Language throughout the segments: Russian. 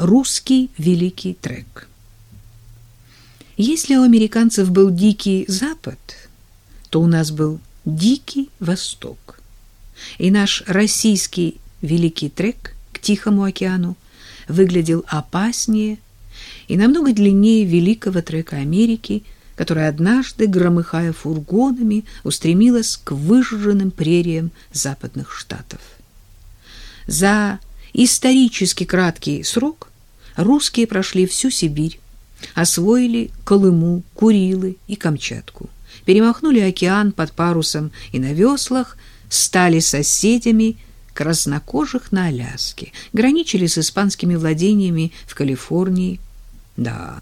Русский великий трек. Если у американцев был дикий запад, то у нас был дикий восток. И наш российский великий трек к Тихому океану выглядел опаснее и намного длиннее великого трека Америки, которая однажды, громыхая фургонами, устремилась к выжженным прериям западных штатов. За исторически краткий срок русские прошли всю Сибирь, освоили Колыму, Курилы и Камчатку, перемахнули океан под парусом и на веслах, стали соседями краснокожих на Аляске, граничили с испанскими владениями в Калифорнии. Да,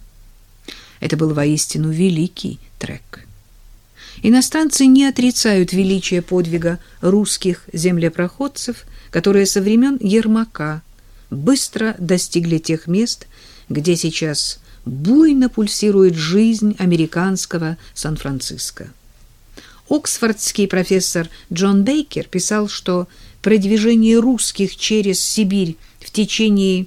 это был воистину великий трек. Иностранцы не отрицают величия подвига русских землепроходцев, которые со времен Ермака быстро достигли тех мест, где сейчас буйно пульсирует жизнь американского Сан-Франциско. Оксфордский профессор Джон Бейкер писал, что продвижение русских через Сибирь в течение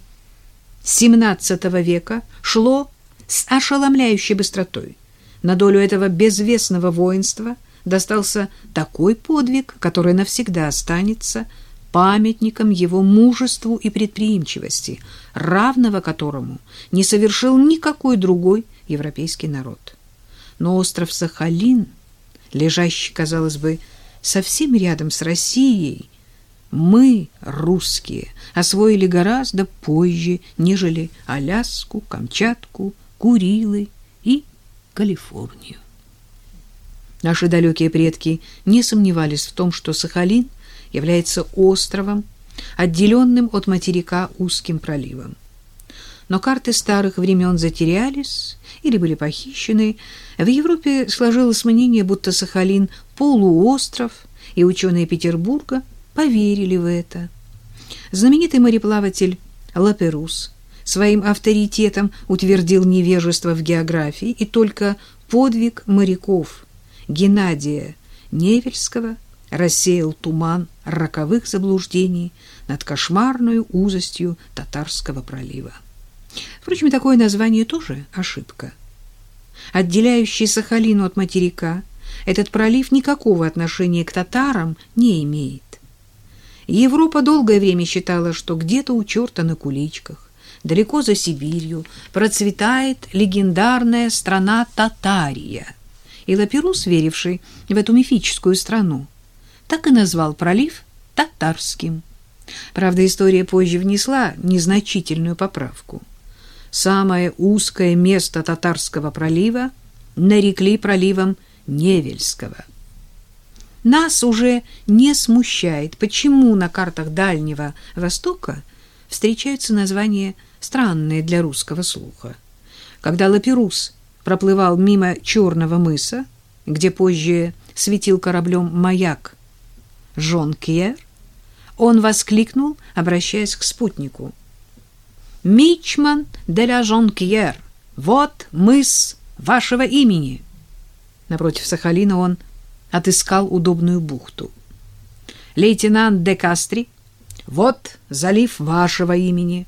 XVII века шло с ошеломляющей быстротой. На долю этого безвестного воинства достался такой подвиг, который навсегда останется памятником его мужеству и предприимчивости, равного которому не совершил никакой другой европейский народ. Но остров Сахалин, лежащий, казалось бы, совсем рядом с Россией, мы, русские, освоили гораздо позже, нежели Аляску, Камчатку, Курилы и Калифорнию. Наши далекие предки не сомневались в том, что Сахалин – является островом, отделенным от материка узким проливом. Но карты старых времен затерялись или были похищены. В Европе сложилось мнение, будто Сахалин – полуостров, и ученые Петербурга поверили в это. Знаменитый мореплаватель Лаперус своим авторитетом утвердил невежество в географии, и только подвиг моряков Геннадия Невельского – рассеял туман роковых заблуждений над кошмарной узостью Татарского пролива. Впрочем, такое название тоже ошибка. Отделяющий Сахалину от материка, этот пролив никакого отношения к татарам не имеет. Европа долгое время считала, что где-то у черта на куличках, далеко за Сибирью, процветает легендарная страна Татария. И Лаперус, веривший в эту мифическую страну, так и назвал пролив Татарским. Правда, история позже внесла незначительную поправку. Самое узкое место Татарского пролива нарекли проливом Невельского. Нас уже не смущает, почему на картах Дальнего Востока встречаются названия странные для русского слуха. Когда Лаперус проплывал мимо Черного мыса, где позже светил кораблем маяк Жон-Кьер, он воскликнул, обращаясь к спутнику. «Мичман де ла Жон-Кьер, вот мыс вашего имени!» Напротив Сахалина он отыскал удобную бухту. «Лейтенант де Кастри, вот залив вашего имени!»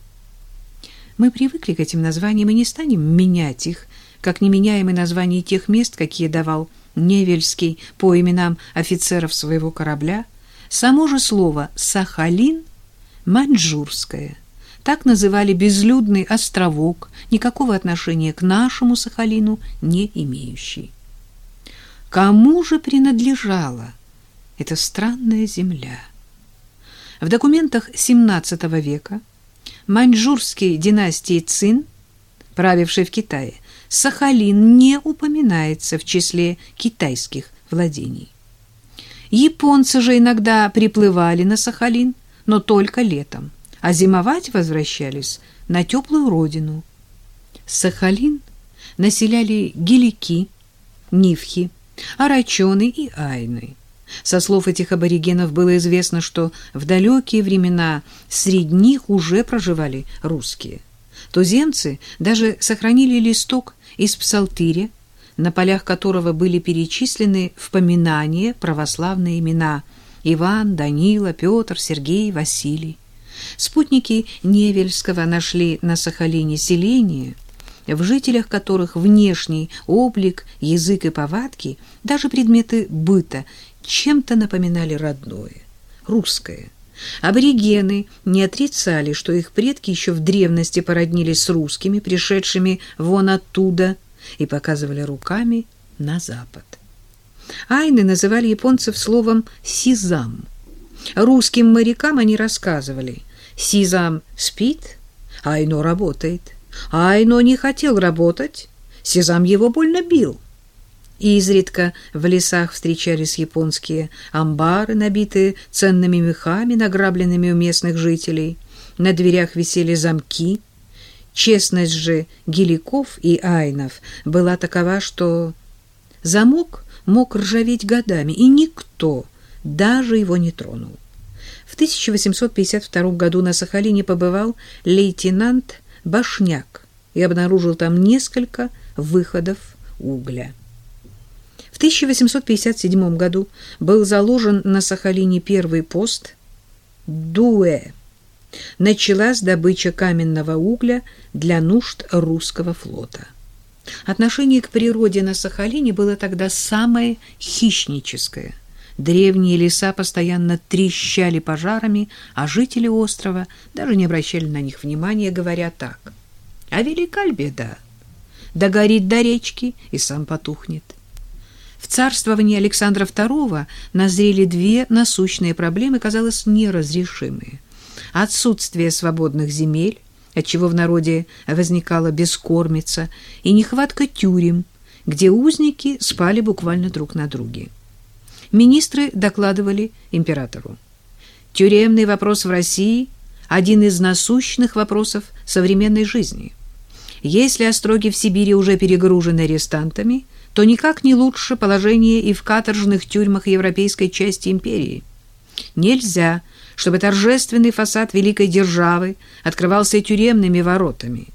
Мы привыкли к этим названиям и не станем менять их, как не меняем и названия тех мест, какие давал Невельский по именам офицеров своего корабля, Само же слово «Сахалин» — маньчжурское. Так называли безлюдный островок, никакого отношения к нашему Сахалину не имеющий. Кому же принадлежала эта странная земля? В документах XVII века маньчжурской династии Цин, правившей в Китае, Сахалин не упоминается в числе китайских владений. Японцы же иногда приплывали на Сахалин, но только летом, а зимовать возвращались на теплую родину. Сахалин населяли гелики, нивхи, арачоны и айны. Со слов этих аборигенов было известно, что в далекие времена среди них уже проживали русские. Туземцы даже сохранили листок из псалтыря, на полях которого были перечислены в поминание православные имена Иван, Данила, Петр, Сергей, Василий. Спутники Невельского нашли на Сахалине селение, в жителях которых внешний облик, язык и повадки, даже предметы быта чем-то напоминали родное, русское. Аборигены не отрицали, что их предки еще в древности породнились с русскими, пришедшими вон оттуда, и показывали руками на запад. Айны называли японцев словом «сизам». Русским морякам они рассказывали «сизам спит, Айно работает». Айно не хотел работать, Сизам его больно бил. Изредка в лесах встречались японские амбары, набитые ценными мехами, награбленными у местных жителей. На дверях висели замки. Честность же геликов и айнов была такова, что замок мог ржаветь годами, и никто даже его не тронул. В 1852 году на Сахалине побывал лейтенант Башняк и обнаружил там несколько выходов угля. В 1857 году был заложен на Сахалине первый пост Дуэ. Началась добыча каменного угля для нужд русского флота. Отношение к природе на Сахалине было тогда самое хищническое. Древние леса постоянно трещали пожарами, а жители острова даже не обращали на них внимания, говоря так. «А велика ли беда? Догорит до речки и сам потухнет». В царствовании Александра II назрели две насущные проблемы, казалось, неразрешимые. Отсутствие свободных земель отчего в народе возникала бескормица, и нехватка тюрем, где узники спали буквально друг на друге. Министры докладывали императору. Тюремный вопрос в России – один из насущных вопросов современной жизни. Если остроги в Сибири уже перегружены арестантами, то никак не лучше положение и в каторжных тюрьмах европейской части империи. Нельзя – чтобы торжественный фасад великой державы открывался тюремными воротами.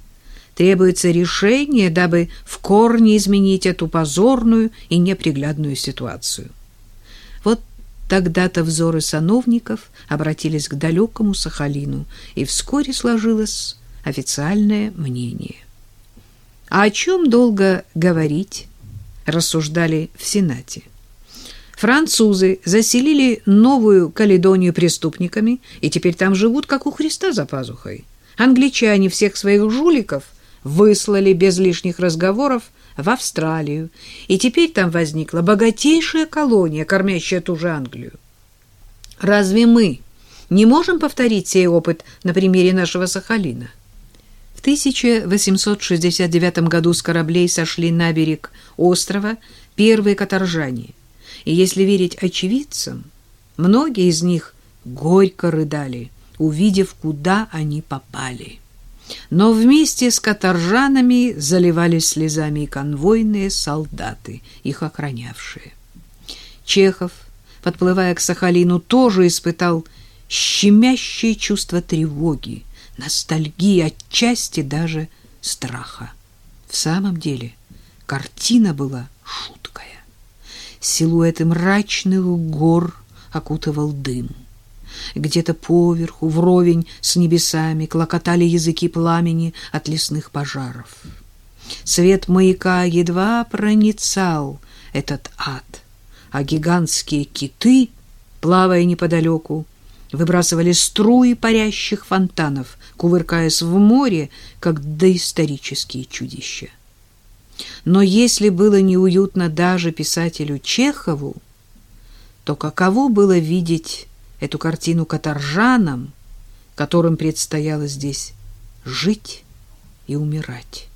Требуется решение, дабы в корне изменить эту позорную и неприглядную ситуацию. Вот тогда-то взоры сановников обратились к далекому Сахалину, и вскоре сложилось официальное мнение. А о чем долго говорить, рассуждали в Сенате. Французы заселили Новую Каледонию преступниками, и теперь там живут, как у Христа за пазухой. Англичане всех своих жуликов выслали без лишних разговоров в Австралию, и теперь там возникла богатейшая колония, кормящая ту же Англию. Разве мы не можем повторить сей опыт на примере нашего Сахалина? В 1869 году с кораблей сошли на берег острова первые каторжане – и если верить очевидцам, многие из них горько рыдали, увидев, куда они попали. Но вместе с каторжанами заливались слезами и конвойные солдаты, их охранявшие. Чехов, подплывая к Сахалину, тоже испытал щемящее чувство тревоги, ностальгии, отчасти даже страха. В самом деле картина была жуткая силуэты мрачных гор окутывал дым. Где-то поверху, вровень с небесами, клокотали языки пламени от лесных пожаров. Свет маяка едва проницал этот ад, а гигантские киты, плавая неподалеку, выбрасывали струи парящих фонтанов, кувыркаясь в море, как доисторические чудища. Но если было неуютно даже писателю Чехову, то каково было видеть эту картину каторжанам, которым предстояло здесь жить и умирать?